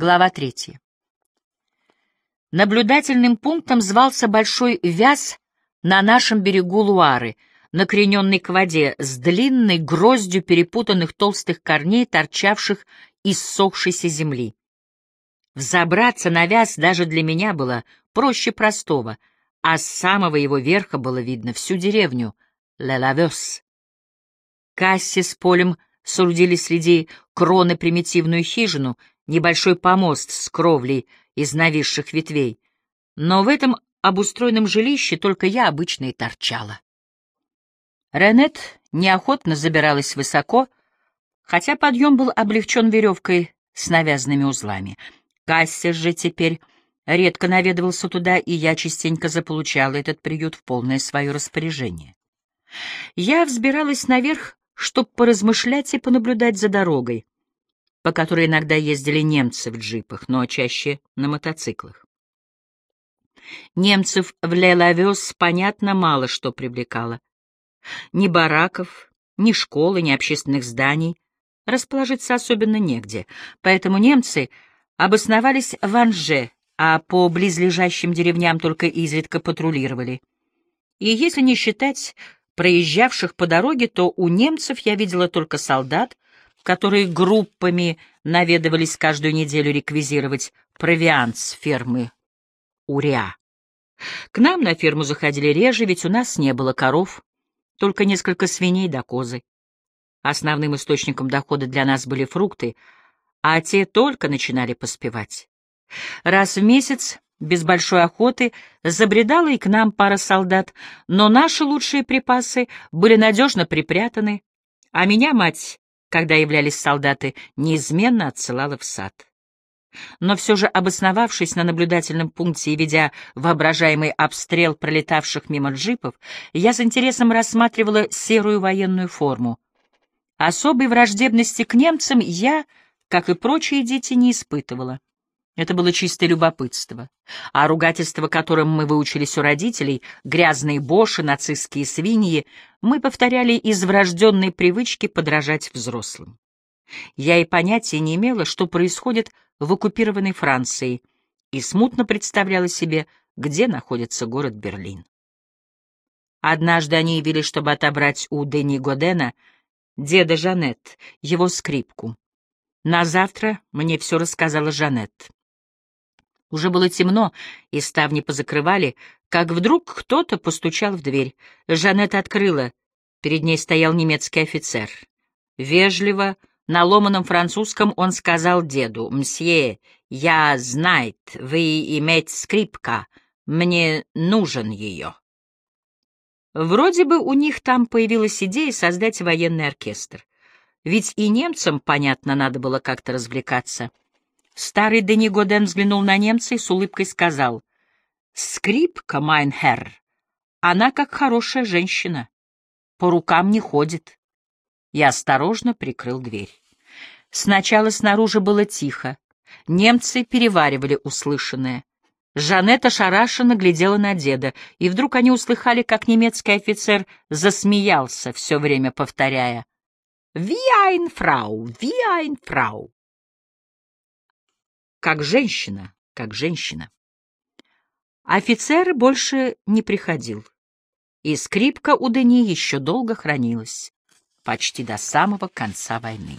Глава третья. Наблюдательным пунктом звался большой вяз на нашем берегу Луары, накрененный к воде, с длинной гроздью перепутанных толстых корней, торчавших из сохшейся земли. Взобраться на вяз даже для меня было проще простого, а с самого его верха было видно всю деревню Лелавес. Касси с Полем соорудили среди кроны примитивную хижину, небольшой помост с кровлей из нависших ветвей. Но в этом обустроенном жилище только я обычно и торчала. Ренет неохотно забиралась высоко, хотя подъем был облегчен веревкой с навязанными узлами. Кассис же теперь редко наведывался туда, и я частенько заполучала этот приют в полное свое распоряжение. Я взбиралась наверх, чтобы поразмышлять и понаблюдать за дорогой по которой иногда ездили немцы в джипах, но чаще на мотоциклах. Немцев в Лелавес, понятно, мало что привлекало. Ни бараков, ни школы, ни общественных зданий. Расположиться особенно негде, поэтому немцы обосновались в Анже, а по близлежащим деревням только изредка патрулировали. И если не считать проезжавших по дороге, то у немцев я видела только солдат, которые группами наведывались каждую неделю реквизировать провиант с фермы Уря. К нам на ферму заходили реже, ведь у нас не было коров, только несколько свиней да козы. Основным источником дохода для нас были фрукты, а те только начинали поспевать. Раз в месяц, без большой охоты, забредала и к нам пара солдат, но наши лучшие припасы были надежно припрятаны, а меня мать когда являлись солдаты, неизменно отсылала в сад. Но все же, обосновавшись на наблюдательном пункте и ведя воображаемый обстрел пролетавших мимо джипов, я с интересом рассматривала серую военную форму. Особой враждебности к немцам я, как и прочие дети, не испытывала. Это было чистое любопытство. А ругательства, которым мы выучились у родителей, грязные боши, нацистские свиньи, мы повторяли из врожденной привычки подражать взрослым. Я и понятия не имела, что происходит в оккупированной Франции, и смутно представляла себе, где находится город Берлин. Однажды они явились, чтобы отобрать у Дени Годена, деда Жанет, его скрипку. На завтра мне все рассказала Жанет. Уже было темно, и ставни позакрывали, как вдруг кто-то постучал в дверь. Жанет открыла. Перед ней стоял немецкий офицер. Вежливо, на ломаном французском он сказал деду, «Мсье, я знает, вы иметь скрипка, мне нужен ее». Вроде бы у них там появилась идея создать военный оркестр. Ведь и немцам, понятно, надо было как-то развлекаться. Старый Дени Годен взглянул на немца и с улыбкой сказал, «Скрипка, mein Herr, она как хорошая женщина, по рукам не ходит». Я осторожно прикрыл дверь. Сначала снаружи было тихо. Немцы переваривали услышанное. Жанетта шарашенно глядела на деда, и вдруг они услыхали, как немецкий офицер засмеялся, все время повторяя «Ви айн фрау, ви айн фрау» как женщина, как женщина. Офицер больше не приходил, и скрипка у Дени еще долго хранилась, почти до самого конца войны.